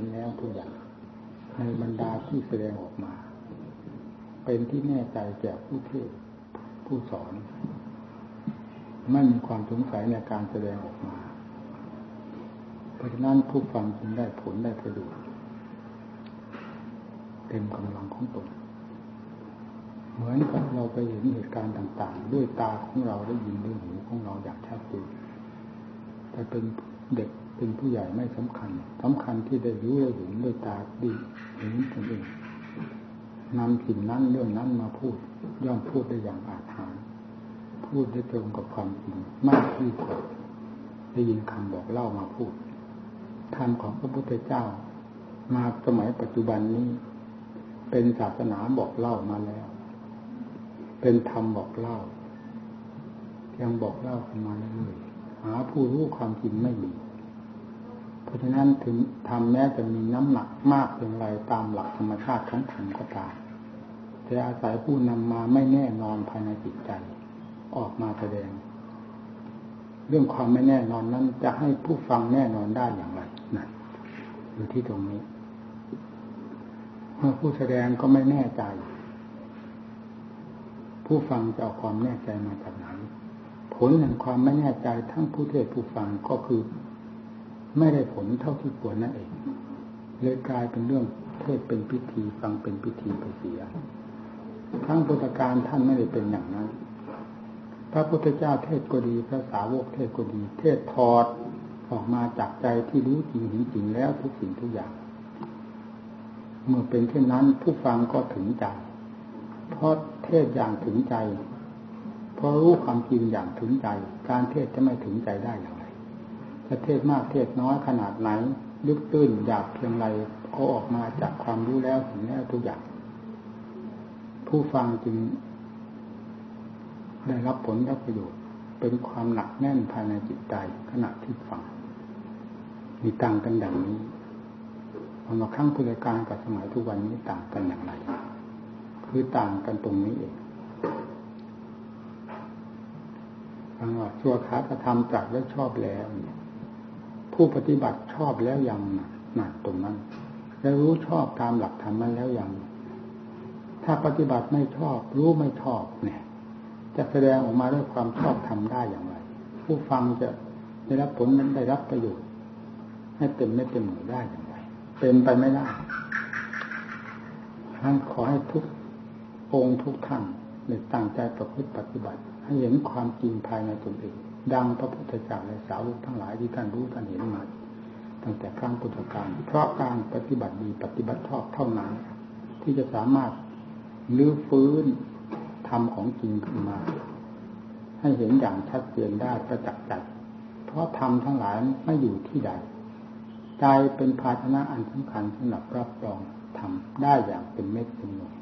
นแล้วทุกอย่างในบรรดาที่แสดงออกมา เป็นที่แน่ใจแก่ผู้เทศผู้สอน ไม่มีความสงสัยในการแสดงออกมาเพราะฉะนั้นผู้ฟังจึงได้ผลได้ประโยชน์เต็มกำลังของตนเหมือนกับเราไปเห็นเหตุการณ์ต่าง ๆ ด้วยตาของเราได้ยินด้วยหูของเราอย่างชัดเจนแต่เป็นเด็ก เป็นผู้ใหญ่ไม่สำคัญสำคัญที่ได้รู้ได้เห็นด้วยตาดีเห็นตนเองนำสิ่งนั้นเรื่องนั้นมาพูด ย่อมพูดได้อย่างอาถรรพ์พูดได้ตรงกับความจริงมากที่สุดได้ยินคำบอกเล่ามาพูดธรรมของพระพุทธเจ้า มาสมัยปัจจุบันนี้ เป็นศาสนาบอกเล่ามาแล้ว เป็นธรรมบอกเล่ายังบอกเล่าขึ้นมาเรื่อยหาผู้รู้ความจริงไม่มี ราะฉะนั้นถึงทำแม้จะมีน้ำหนักมากเพียงไรตามหลักธรรมชาติของธรรมก็ตามแต่อาศัยผู้นำมาไม่แน่นอนภายในจิตใจ ออกมาแสดง เรื่องความไม่แน่นอนนั้นจะให้ผู้ฟังแน่นอนได้อย่างไรนะอยู่ที่ตรงนี้เมื่อผู้แสดงก็ไม่แน่ใจ ผู้ฟังจะเอาความแน่ใจมาจากไหนผลแห่งความไม่แน่ใจทั้งผู้เทศผู้ฟังก็คือ ไม่ได้ผลเท่าที่ควรนั่นเอง เลยกลายเป็นเรื่องเทศเป็นพิธีฟังเป็นพิธีไปเสียทั้งพุทธการท่านไม่ได้เป็นอย่างนั้น พระพุทธเจ้าเทศก็ดีพระสาวกเทศก็ดี เทศถอดออกมาจากใจที่รู้จริงเห็นจริงแล้วทุกสิ่งทุกอย่าง เมื่อเป็นเช่นนั้นผู้ฟังก็ถึงใจ เพราะเทศอย่างถึงใจ เพราะรู้ความจริงอย่างถึงใจ การเทศจะไม่ถึงใจได้อย่าง จะเทศมากเทศน้อยขนาดไหน ลึกตื้นหยาบเพียงไรก็ออกมาจากความรู้แล้วเห็นแล้วทุกอย่าง ผู้ฟังจึง ได้รับผลรับประโยชน์เป็นความหนักแน่นภายในจิตใจขณะที่ฟัง มีต่างกันดังนี้พอมาครั้งพุทธการกับสมัยทุกวันนี้ต่างกันอย่างไร คือต่างกันตรงนี้เองฟังว่าชั่วคากระทำตรัสแล้วชอบแล้วเนี่ย ผู้ปฏิบัติชอบแล้วยังหนักตรงนั้น แล้วรู้ชอบตามหลักธรรมนั้นแล้วยัง ถ้าปฏิบัติไม่ชอบ รู้ไม่ชอบเนี่ย จะแสดงออกมาด้วยความชอบทำได้อย่างไร ผู้ฟังจะได้รับผลนั้นได้รับประโยชน์ ให้เต็มไม่เต็มหน่วยได้อย่างไรเป็นไปไม่ได้ท่านขอให้ทุกองค์ทุกท่านในตั้งใจประพฤติปฏิบัติ ให้เห็นความจริงภายในตนเอง ดังพระพุทธเจ้าและสาวกทั้งหลายที่ท่านรู้ท่านเห็นมาตั้งแต่ครั้งพุทธกาลเพราะการปฏิบัติดีปฏิบัติชอบเท่านั้น ที่จะสามารถลื้อฟื้นธรรมของจริงขึ้นมา ให้เห็นอย่างชัดเจนได้ประจักษ์ใจเพราะธรรมทั้งหลายไม่อยู่ที่ใดใจเป็นภาชนะอันสำคัญสำหรับรับรองธรรมได้อย่างเป็นเม็ดเป็นหน่วย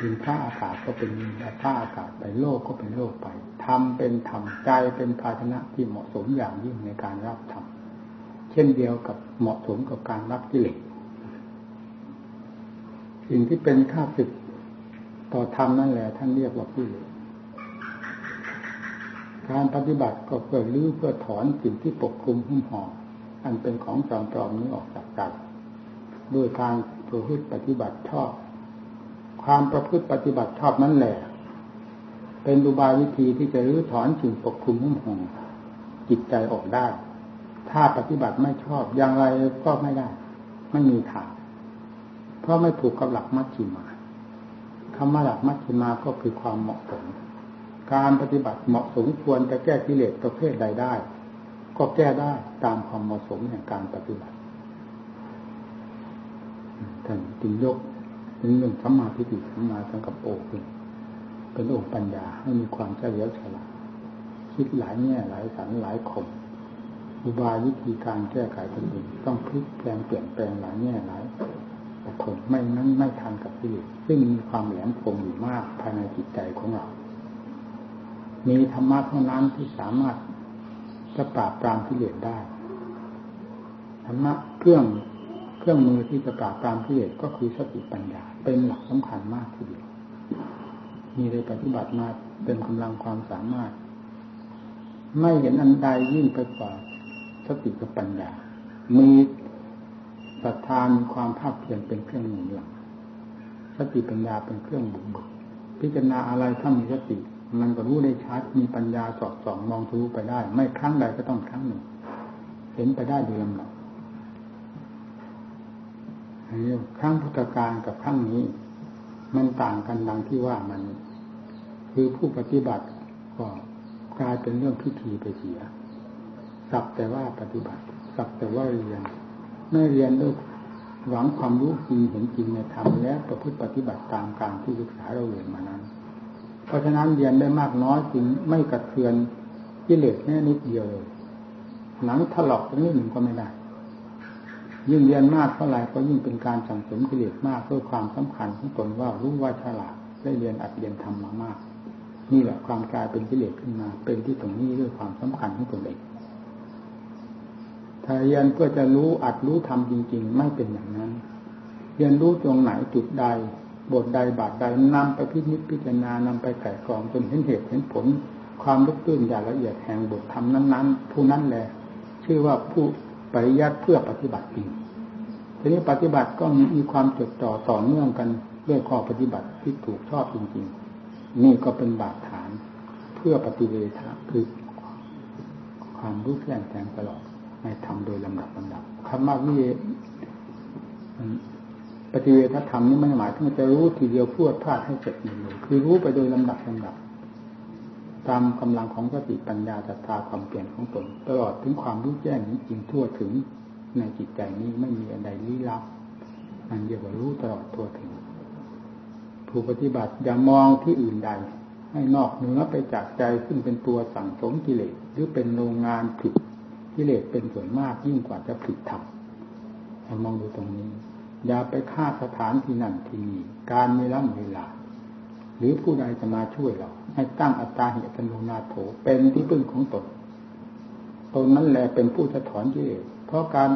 ดินผ้าอากาศก็เป็นดินผ้าอากาศไปโลกก็เป็นโลกไปธรรมเป็นธรรมใจเป็นภาชนะที่เหมาะสมอย่างยิ่งในการรับธรรมเช่นเดียวกับเหมาะสมกับการรับกิเลสสิ่งที่เป็นข้าศึกต่อธรรมนั่นแหละท่านเรียกว่ากิเลสการปฏิบัติก็เพื่อลื้อเพื่อถอนสิ่งที่ปกคลุมหุ้มห่ออันเป็นของจอมปลอมนี้ออกจากใจด้วยการประพฤติปฏิบัติชอบ ความประพฤติปฏิบัติชอบนั่นแหละ เป็นอุบายวิธีที่จะรื้อถอนสิ่งปกคลุมหุ้มห่อจิตใจออกได้ ถ้าปฏิบัติไม่ชอบอย่างไรก็ไม่ได้ ไม่มีทางเพราะไม่ถูกกับหลักมัชฌิมาคำว่าหลักมัชฌิมาก็คือความเหมาะสมการปฏิบัติเหมาะสมควรจะแก้กิเลสประเภทใดได้ ก็แก้ได้ตามความเหมาะสมแห่งการปฏิบัติท่านจึงยก นเรื่องสัมมาทิฏฐิสัมมาสังกัปโปขึ้นเป็นองค์ปัญญาให้มีความเฉลียวฉลาดคิดหลายแง่หลายสันหลายคมอุบายวิธีการแก้ไขตนเองต้องพลิกแปลงเปลี่ยนแปลงหลายแง่หลายคมไม่นั้นไม่ทันกับกิเลสซึ่งมีความแหลมคมอยู่มากภายในจิตใจของเรา มีธรรมะเท่านั้นที่สามารถจะปราบปรามกิเลสได้ธรรมะเครื่อง เครื่องมือที่จะปราบปรามกิเลสก็คือสติปัญญา เป็นหลักสำคัญมากทีเดียวมีได้ปฏิบัติมาเป็นกำลังความสามารถ ไม่เห็นอันใดยิ่งไปกว่าสติกับปัญญา มีศรัทธามีความภาคเพียรเป็นเครื่องหนุนหลังสติปัญญาเป็นเครื่องบุกเบิกพิจารณาอะไรถ้ามีสติ มันก็รู้ได้ชัดมีปัญญาสอดส่องมองทะลุไปได้ ไม่ครั้งใดก็ต้องครั้งหนึ่ง เห็นไปได้โดยลำดับ ครั้งพุทธการกับครั้งนี้ มันต่างกันดังที่ว่ามัน คือผู้ปฏิบัติก็กลายเป็นเรื่องพิธีไปเสียสักแต่ว่าปฏิบัติ สักแต่ว่าเรียนไม่เรียนด้วยหวังความรู้จริงเห็นจริงในธรรมและประพฤติปฏิบัติตามการที่ศึกษาเราเรียนมานั้น เพราะฉะนั้นเรียนได้มากน้อยจึงไม่กระเทือนกิเลสแค่นิดเดียวเลยหนังถลอกนิดหนึ่งก็ไม่ได้ ยิ่งเรียนมากเท่าไหร่ก็ยิ่งเป็นการสั่งสมกิเลสมากเพื่อความสำคัญของตนว่ารู้ว่าฉลาดได้เรียนอัดเรียนทำมามาก นี่แหละความกลายเป็นกิเลสขึ้นมา เป็นที่ตรงนี้ด้วยความสำคัญของตนเองถ้าเรียนเพื่อจะรู้อัดรู้ทำจริง ๆ ไม่เป็นอย่างนั้น เรียนรู้ตรงไหนจุดใดบทใดบาทใดนำไปพิจิตพิจารณานำไปไก่กรองจนเห็นเหตุเห็นผล ความลึกตื้นอย่างละเอียดแห่งบทธรรมนั้น ๆ ผู้นั้นแหละชื่อว่าผู้ ปริยัติเพื่อปฏิบัติจริงทีนี้ปฏิบัติก็มีความจดจ่อต่อเนื่องกันด้วยข้อปฏิบัติที่ถูกชอบจริงๆ นี่ก็เป็นบาดฐานเพื่อปฏิเวทะคือความรู้แจ้งแทงตลอดให้ทำโดยลำดับลำดับคำว่าวิเปฏิเวทธรรมนี่ไม่หมายถึงจะรู้ทีเดียวพูดพลาดให้เสร็จหนึ่งเลยคือรู้ไปโดยลำดับลำดับ ตามกำลังของสติปัญญาจัตตาความเปลี่ยนของตน ตลอดถึงความรู้แจ้งจริงทั่วถึงในจิตใจนี้ไม่มีอะไรลี้ลับอันเดียวกับรู้ตลอดทั่วถึงผู้ปฏิบัติอย่ามองที่อื่นใด ให้นอกเหนือไปจากใจซึ่งเป็นตัวสั่งสมกิเลสหรือเป็นโรงงานผลิติเลสเป็นส่วนมากยิ่งกว่าจะผิดธรรมมองดูตรงนี้ อย่าไปฆ่าสถานที่นั่นที่นี่การไม่ล่ำเวลา หรือผู้ใดจะมาช่วยเรา ให้ตั้งอัตตาเหตุตโนนาโถเป็นที่พึ่งของตนตนนั้นแหละเป็นผู้จะถอนกิเลสเพราะการ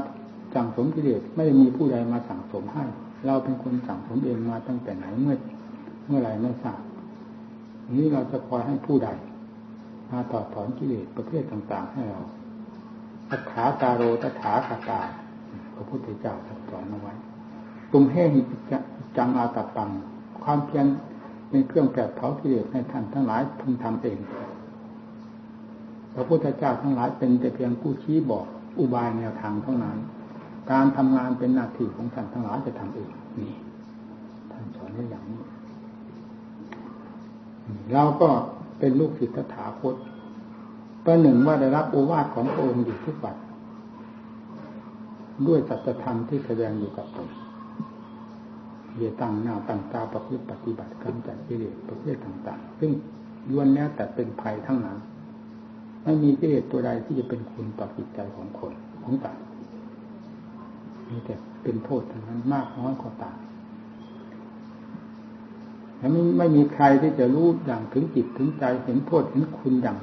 สั่งสมกิเลสไม่ได้มีผู้ใดมาสั่งสมให้ เราเป็นคนสั่งสมเองมาตั้งแต่ไหนเมื่อเมื่อไรไม่ทราบนี้เราจะคอยให้ผู้ใด มาต่อถอนกิเลสประเภทต่างๆ ให้เราอัฏฐาตาโรตถาคาตาพระพุทธเจ้าตรัสสอนเอาไว้ตุมเฮหิจังอาตปัง ความเพียร ในเครื่องแผดเผากิเลสในท่านทั้งหลายพึงทำเอง พระพุทธเจ้าทั้งหลายเป็นแต่เพียงผู้ชี้บอกอุบายแนวทางเท่านั้น การทำงานเป็นหน้าที่ของท่านทั้งหลายจะทำเองนี่ท่านสอนไว้อย่างนี้ เราก็เป็นลูกศิษย์ถาคตประหนึ่งว่าได้รับโอวาทของพระองค์อยู่ทุกวันด้วยสัจธรรมที่แสดงอยู่กับตน เยตั้งหน้าตั้งตาประพฤติปฏิบัติกำจัดกิเลสประเภทต่างๆ ซึ่งล้วนแล้วแต่เป็นภัยทั้งนั้น ไม่มีกิเลสตัวใดที่จะเป็นคุณต่อจิตใจของคนของต่างมีแต่เป็นโทษทั้งนั้นมากน้อยก็ต่างและไม่ไม่มีใครที่จะรู้อย่างถึงจิตถึงใจเห็นโทษเห็นคุณอย่าง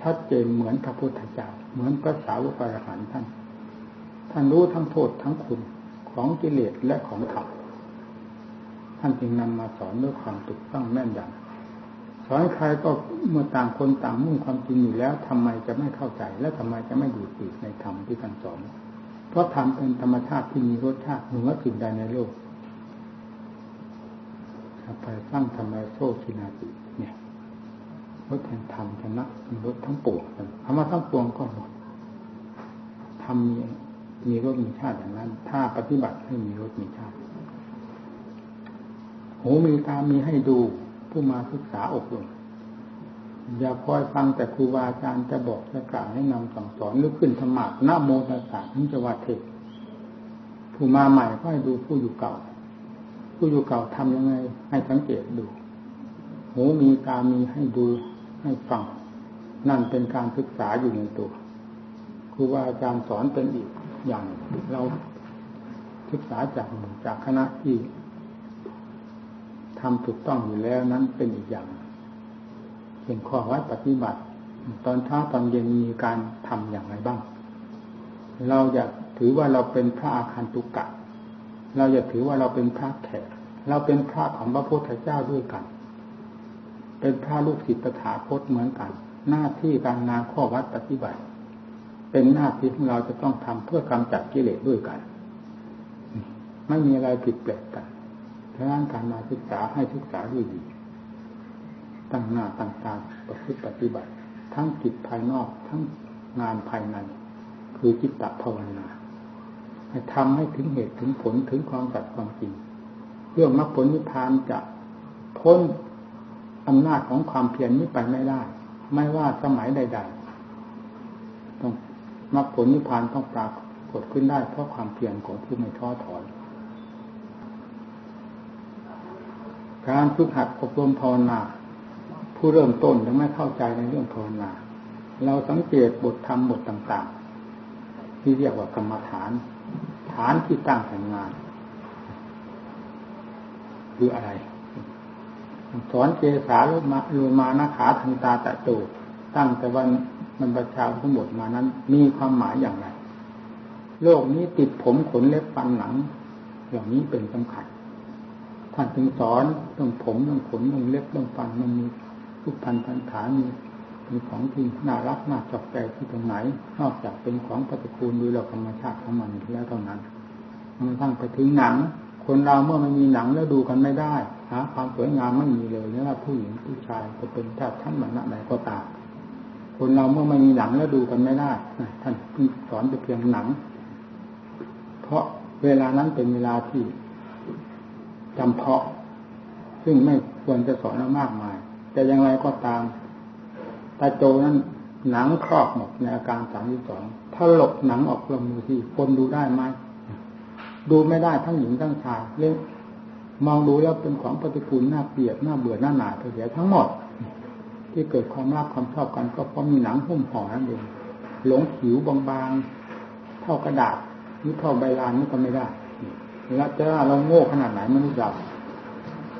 ชัดเจนเหมือนพระพุทธเจ้าเหมือนพระสาวกอรหันท่าน ท่านรู้ทั้งโทษทั้งคุณของกิเลสและของธรรม ท่านจึงนำมาสอนด้วยความถูกต้องแม่นยำสอนใครก็เมื่อต่างคนต่างมุ่งความจริงอยู่แล้วทำไมจะไม่เข้าใจ และทำไมจะไม่ดูติดในธรรมที่ท่านสอน เพราะธรรมเป็นธรรมชาติที่มีรสชาติเหนือสิ่งใดในโลกไปสร้างธรรมโซชินาติเนี่ยรถแห่งธรรมชนะรถทั้งปวงคำว่าทั้งปวงก็หมดทำมีมีรถมีชาติอย่างนั้น ถ้าปฏิบัติให้มีรถมีชาติ หูมีตามีให้ดูผู้มาศึกษาอบรมอย่าคอยฟังแต่ครูบาอาจารย์จะบอกจะกล่าวให้นำสั่งสอนหรือขึ้นธรรมะหน้าโมตัสสะถึงจะว่าเทศผู้มาใหม่ก็ให้ดูผู้อยู่เก่า ผู้อยู่เก่าทำยังไง ให้สังเกตดู หูมีตามีให้ดูให้ฟัง นั่นเป็นการศึกษาอยู่ในตัวครูบาอาจารย์สอนเป็นอีกอย่างเราศึกษาจากจากคณะที่ ทำถูกต้องอยู่แล้วนั้นเป็นอีกอย่างเป็นข้อวัดปฏิบัติ ตอนเช้าตอนเย็นมีการทำอย่างไรบ้าง เราอยากถือว่าเราเป็นพระอาคันตุกะ เราอย่าถือว่าเราเป็นพระแขกเราเป็นพระของพระพุทธเจ้าด้วยกัน เป็นพระลูกศิษย์ตถาคตเหมือนกัน หน้าที่การงานข้อวัดปฏิบัติ เป็นหน้าที่ของเราจะต้องทำเพื่อกำจัดกิเลสด้วยกัน ไม่มีอะไรผิดแปลกกัน ดังนั้นการมาศึกษาให้ศึกษาด้วยดี ตั้งหน้าตั้งตาประพฤติปฏิบัติ ทั้งจิตภายนอกทั้งงานภายใน คือจิตตภาวนา ให้ทำให้ถึงเหตุถึงผลถึงความสัตย์ความจริงเรื่องมรรคผลนิพพานจะพ้นอำนาจของความเพียรนี้ไปไม่ได้ ไม่ว่าสมัยใด ๆ ต้องมรรคผลนิพพานต้องปรากฏขึ้นได้เพราะความเพียรของผู้ไม่ท้อถอย การฝึกหัดอบรมภาวนา ผู้เริ่มต้นยังไม่เข้าใจในเรื่องภาวนา เราสังเกตบทธรรมบทต่างๆ ที่เรียกว่ากรรมฐาน ฐานที่ตั้งแห่งงาน คืออะไรสอนเจสาลุมาลมานาขาทันตาตะโจตั้งแต่วันมันประชาทั้งหมดมานั้น มีความหมายอย่างไร โลกนี้ติดผมขนเล็บฟันหนังอย่างนี้เป็นสำคัญ ท่านจึงสอนเรื่องผมเรื่องขนเรื่องเล็บเรื่องฟันมันมีทุกพันพันฐานมีมีของที่น่ารักน่าจับใจที่ตรงไหน นอกจากเป็นของปฏิคูลดูเราธรรมชาติของมันแล้วเท่านั้นมันทั้งไปถึงหนัง คนเราเมื่อมันมีหนังแล้วดูกันไม่ได้หาความสวยงามไม่มีเลยไม่ว่าผู้หญิงผู้ชายจะเป็นชาติชั้นวรรณะไหนก็ตามคนเราเมื่อไม่มีหนังแล้วดูกันไม่ได้ท่านสอนเพียงหนัง เพราะเวลานั้นเป็นเวลาที่ จำเพาะ ซึ่งไม่ควรจะสอนมากมาย แต่อย่างไรก็ตามตาโจนั้นหนังครอบหมดในอาการสามที่สองถ้าหลบหนังออกลงมือที่คนดูได้ไหมดูไม่ได้ทั้งหญิงทั้งชายเรื่องมองดูแล้วเป็นของปฏิกูลน่าเกลียดน่าเบื่อหน้าหนาเสียทั้งหมด ที่เกิดความรักความชอบกัน ก็เพราะมีหนังหุ้มห่อนั่นเองหลงผิวบางๆเท่ากระดาษหรือเท่าใบลานนี่ก็ไม่ได้ แล้วจะเราโง่ขนาดไหนมนุษย์เรา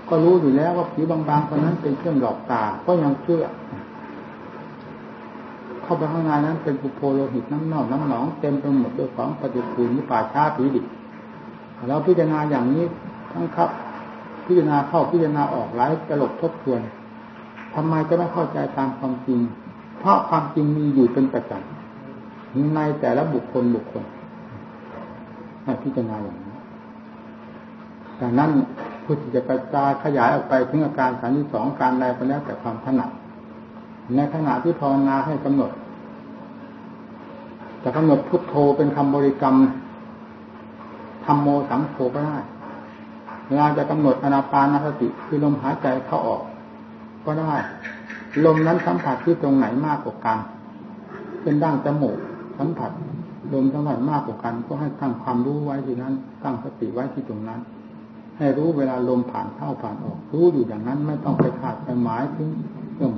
ก็รู้อยู่แล้วว่าผิวบางๆคนนั้นเป็นเครื่องหลอกตา ก็ยังเชื่อ เข้าไปข้างในนั้นเป็นปุโพโลหิตน้ำเน่าน้ำหนองเต็มไปหมดด้วยของปฏิกูลนิป่าช้าผีดิบเราพิจารณาอย่างนี้ทั้งครับ พิจารณาเข้าพิจารณาออกหลายตลบทบทวนทำไมจะไม่เข้าใจตามความจริง เพราะความจริงมีอยู่เป็นประจำในแต่ละบุคคลบุคคลพิจารณาอย่างนี้ ดังนั้นผู้ที่จะกระจายขยายออกไปถึงอาการสามที่สองการใดก็แล้วแต่ความถนัดในขณะที่ภาวนาให้กำหนดจะกำหนดพุทโธเป็นคำบริกรรมธรรมโมสังโฆก็ได้เวลาจะกำหนดอนาปานสติคือลมหายใจเข้าออก ก็ได้ ลมนั้นสัมผัสที่ตรงไหนมากกว่ากันเป็นด้านจมูกสัมผัสลมสัมผัสมากกว่ากัน ก็ให้ตั้งความรู้ไว้ที่นั้น ตั้งสติไว้ที่ตรงนั้น ให้รู้เวลาลมผ่านเข้าผ่านออก รู้อยู่อย่างนั้นไม่ต้องไปขาดไปหมายถึงเรื่อง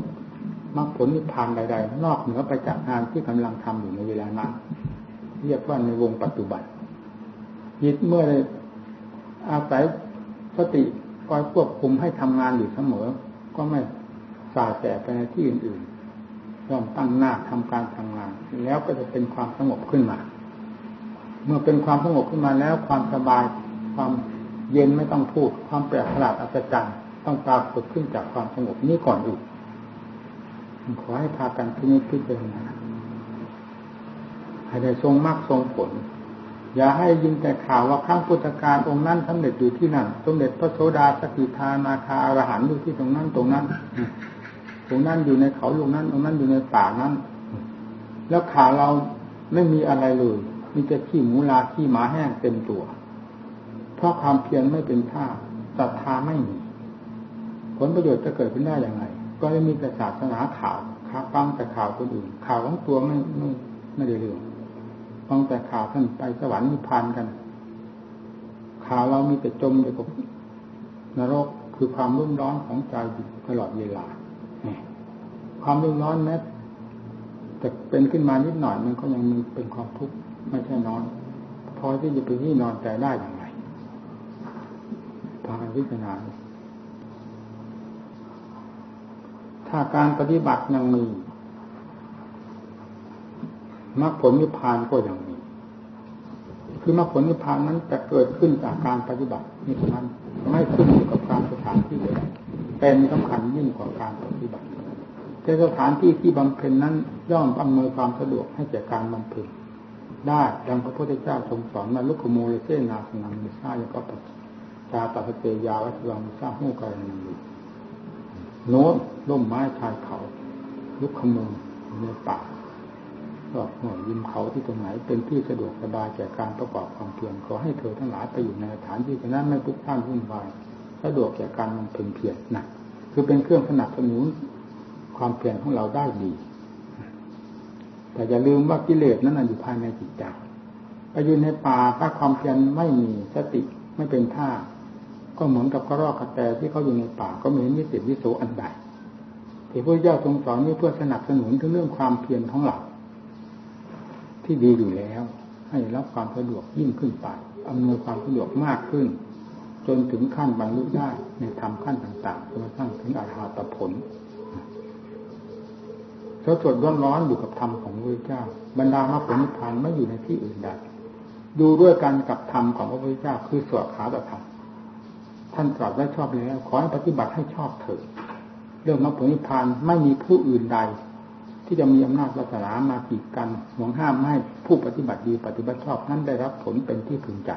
มรรคผลนิพพานใดๆ นอกเหนือไปจากงานที่กำลังทำอยู่ในเวลานั้นเรียกว่าในวงปัจจุบันจิตเมื่ออาศัยสติคอยควบคุมให้ทำงานอยู่เสมอ ก็ไม่สายแต่ไปในที่อื่นๆย่อมตั้งหน้าทำการทำงาน แล้วก็จะเป็นความสงบขึ้นมา เมื่อเป็นความสงบขึ้นมาแล้วความสบายความ เย็นไม่ต้องพูดความแปลกประหลาดอัศจรรย์ต้องปรากฏขึ้นจากความสงบนี้ก่อนอีกขอให้พากันพิจิตพิจารณาให้ได้ทรงมากทรงผล อย่าให้ยินแต่ข่าวว่าครั้งพุทธกาลองค์นั้นสำเร็จอยู่ที่นั่นสมเด็จพระโสดาสกิทานาคาอรหันต์อยู่ที่ตรงนั้นตรงนั้นตรงนั้นอยู่ในเขาลูกนั้นตรงนั้นอยู่ในป่านั้น แล้วข่าวเราไม่มีอะไรเลยมีแต่ขี้หมูลาขี้หมาแห้งเต็มตัว เพราะความเพียรไม่เป็นท่าศรัทธาไม่มีผลประโยชน์จะเกิดขึ้นได้อย่างไร ก็ไม่มีแต่ศาสนาข่าวข่าวฟังแต่ข่าวคนอื่น ข่าวของตัวไม่ไม่ไม่ได้เรื่องฟังแต่ข่าวท่านไปสวรรค์นิพพานกัน ข่าวเรามีแต่จมอยู่กับนรกคือความรุ่มร้อนของใจตลอดเวลาความรุ่มร้อนแม้แต่เป็นขึ้นมานิดหน่อยมันก็ยังมีเป็นความทุกข์ไม่ใช่นอนพอที่จะไปที่นอนใจได้อย่าง พิจารณาถ้าการปฏิบัติยังมีมรรคผลนิพพานก็ย่างนี้คือมรรคผลนิพพานนั้นจะเกิดขึ้นจากการปฏิบัตินี่เท่านั้นไม่ขึ้นอยู่กับการสถานที่เลยเป็นสำคัญยิ่งกว่าการปฏิบัติแต่สถานที่ที่บำเพ็ญนั้นย่อมอำนวยความสะดวกให้แก่การบำเพ็ญได้ดังพระพุทธเจ้าทรงสอนมาลุกโมเลเซนาสนังมิซายก็ป จาตัเตยาวัชวังมิซาหูกายนังโน้นร่มไม้ชายเขาลุกขโมงในป่าก็หน่วยยิมเขาที่ตรงไหน เป็นที่สะดวกสบายแก่การประกอบความเพียรขอให้เธอทั้งหลายไปอยู่ในสถานที่นั้นไม่พุกท่านวุ่นวายสะดวกแก่การมันเพ็ญเพียรนะคือเป็นเครื่องสนับสนุนความเพียรของเราได้ดี แต่อย่าลืมว่ากิเลสนั้นอยู่ภายในจิตใจไปอยู่ในป่าถ้าความเพียรไม่มีสติไม่เป็นท่า ก็เหมือนกับกระรอกกระแตที่เขาอยู่ในป่าก็ไม่เห็นนิสิตวิโสอันใดที่พระเจ้าทรงสอนนี้เพื่อสนับสนุนถึงเรื่องความเพียรของเราที่ดีอยู่แล้ว ให้รับความสะดวกยิ่งขึ้นไปอำนวยความสะดวกมากขึ้น จนถึงขั้นบรรลุได้ในธรรมขั้นต่างๆจนกระทั่งถึงอาหาตผลสดสดร้อนๆอยู่กับธรรมของพระเจ้า บรรดามรรคผลนิพพานไม่อยู่ในที่อื่นใดดูด้วยกันกับธรรมของพระพุทธเจ้าคือสวดขาตธรรม ท่านตรัสไว้ชอบแล้ว ขอให้ปฏิบัติให้ชอบเถิดเรื่องมรรคผลนิพพานไม่มีผู้อื่นใด ที่จะมีอำนาจวาสนามากีดกันห่วงห้ามให้ผู้ปฏิบัติดีปฏิบัติชอบนั้นได้รับผลเป็นที่พึงใจ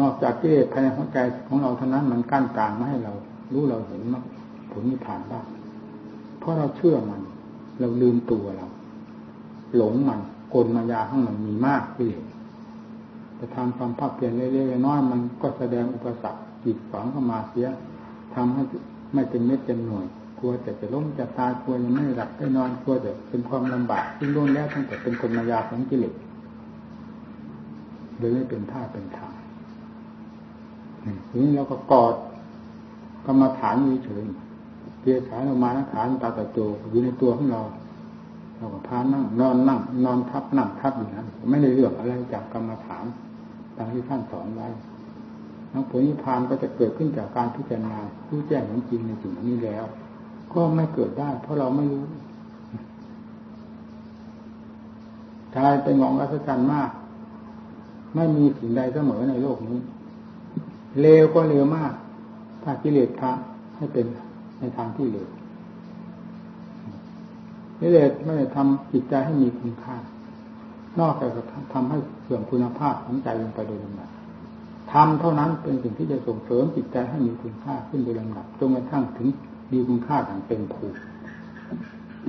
นอกจากกิเลสภายในหัวใจของเราเท่านั้นมันกั้นกลางไม่ให้เรา รู้เราเห็นมรรคผลนิพพานได้เพราะเราเชื่อมัน เราลืมตัวเรา หลงมันกลมายาข้างมันมีมากกิเลสจะทำความภาคเปลี่ยนเล็กๆน้อยมันก็แสดงอุปสรรค จีดฝังเข้ามาเสียทำให้ไม่เป็นเม็ดเป็นหน่วยกลัวแต่จะล้มจะตายกลัวยังไม่หลับไม่นอนกลัวแต่เป็นความลำบากซึ่งล้นแล้วตั้งแต่เป็นคนมายาของกิเลสโดยไม่เป็นท่าเป็นทางทีนี้เราก็กอดกรรมฐานอยู่เฉยเกียร์สายออกมาฐานตาตะโจอยู่ในตัวของเราเราก็พานั่งนอนนั่งนอนทับนั่งทับอยู่นั้นไม่ได้เลือกอะไรจากกรรมฐานตามที่ท่านสอนไว้ มรรคผลนิพพานก็จะเกิดขึ้นจากการพิจารณารู้แจ้งเห็นจริงในสิ่งนี้แล้ว ก็ไม่เกิดได้ เพราะเราไม่รู้ใจเป็นของอัศจรรย์มาก ไม่มีสิ่งใดเสมอในโลกนี้ เลวก็เลวมาก ถ้ากิเลสพระให้เป็นในทางที่เลวกิเลสไม่ได้ทำจิตใจให้มีคุณค่า นอกจากทำให้เสื่อมคุณภาพของใจลงไปโดยลำดับ ทำเท่านั้นเป็นสิ่งที่จะส่งเสริมจิตใจให้มีคุณค่าขึ้นโดยลำดับจนกระทั่งถึงมีคุณค่าอย่างเต็มภูมิ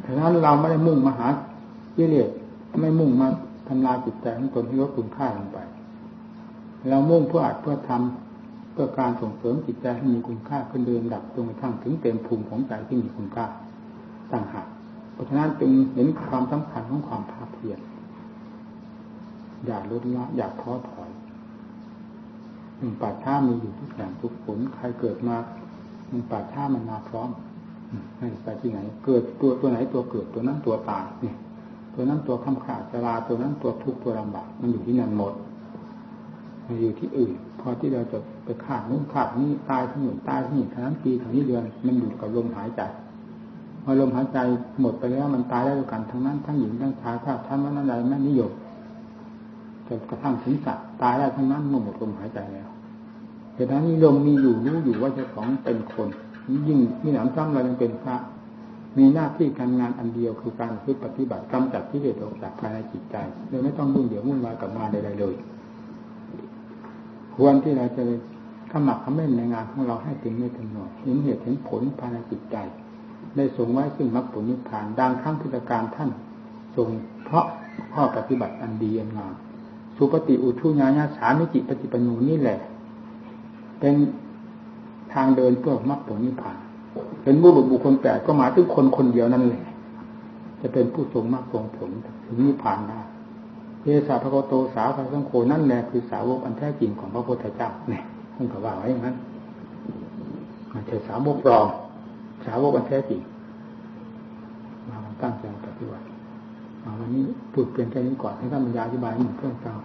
ฉะนั้นเราไม่ได้มุ่งมาหากิเลสไม่มุ่งมาทำลายจิตใจของตนให้ลดคุณค่าลงไป เรามุ่งเพื่ออัดเพื่อทำเพื่อการส่งเสริมจิตใจให้มีคุณค่าขึ้นโดยลำดับจนกระทั่งถึงเต็มภูมิของใจที่มีคุณค่าต่างหากเพราะฉะนั้นจึงเห็นความสำคัญของความภาคเพียรอย่าลดละอย่าท้อถอย ป่าช้ามีอยู่ทุกอย่างทุกผลใครเกิดมาป่าช้ามันมาพร้อมไม่ไปที่ไหน เกิดตัวตัวไหนตัวเกิดตัวนั้นตัวตายเนี่ยตัวนั้นตัวคำขาดจราตัวนั้นตัวทุกข์ตัวลำบากมันอยู่ที่นั่นหมดมันอยู่ที่อื่น พอที่เราจะไปขาดนู้นขาดนี้ตายที่หนึ่งตายที่นี่ทั้งปีทั้งนี้เดือนมันอยู่กับลมหายใจพอลมหายใจหมดไปแล้วมันตายแล้วกันทั้งนั้นทั้งหญิงทั้งชายถ้าท่านว่านั้นใดไม่นิยมจนกระทั่งถึงสัตว์ตายแล้วทั้งนั้นเมื่อหมดลมหายใจแล้ว เหตุนั้นนิยมมีอยู่รู้อยู่ว่าจะของเป็นคนยิ่งมีหนำซ้ำเรายังเป็นพระ มีหน้าที่การงานอันเดียวคือการพึ่ปฏิบัติกำจัดที่เลสออกจากภายในจิตใจโดยไม่ต้องยุ่งเดี๋ยวมุ่นวายกับงานใดๆเลย ควรที่เราจะขมักขม้นในงานของเราให้เต็มไม่เต็มหน่วยเห็นเหตุเห็นผลภายในจิตใจ ได้ส่งไว้ซึ่งมรรคผลนิพพานดังครั้งพุทธการท่านทรงเพราะข้อปฏิบัติอันดีอันงามสุปฏิอุทุญาญาสามิจิปฏิปนูนี่แหละ เป็นทางเดินเพื่อมรรคผลนิพพาน เป็นบุรุบุคคลแปดก็หมายถึงคนคนเดียวนั่นแหละจะเป็นผู้ทรงมรรคทรงผลถึงนิพพานได้เยสาพระโกโตสาวพระสังโฆนั่นแหละคือสาวกอันแท้จริงของพระพุทธเจ้าเนี่ยท่านก็ว่าไว้อย่างนั้นมันเป็นสาวกปลอมสาวกอันแท้จริงมาตั้งใจปฏิบัติวันนี้พูดเพียงแค่นี้ก่อนให้ท่านบรรยายอธิบายให้เพื่อนฟัง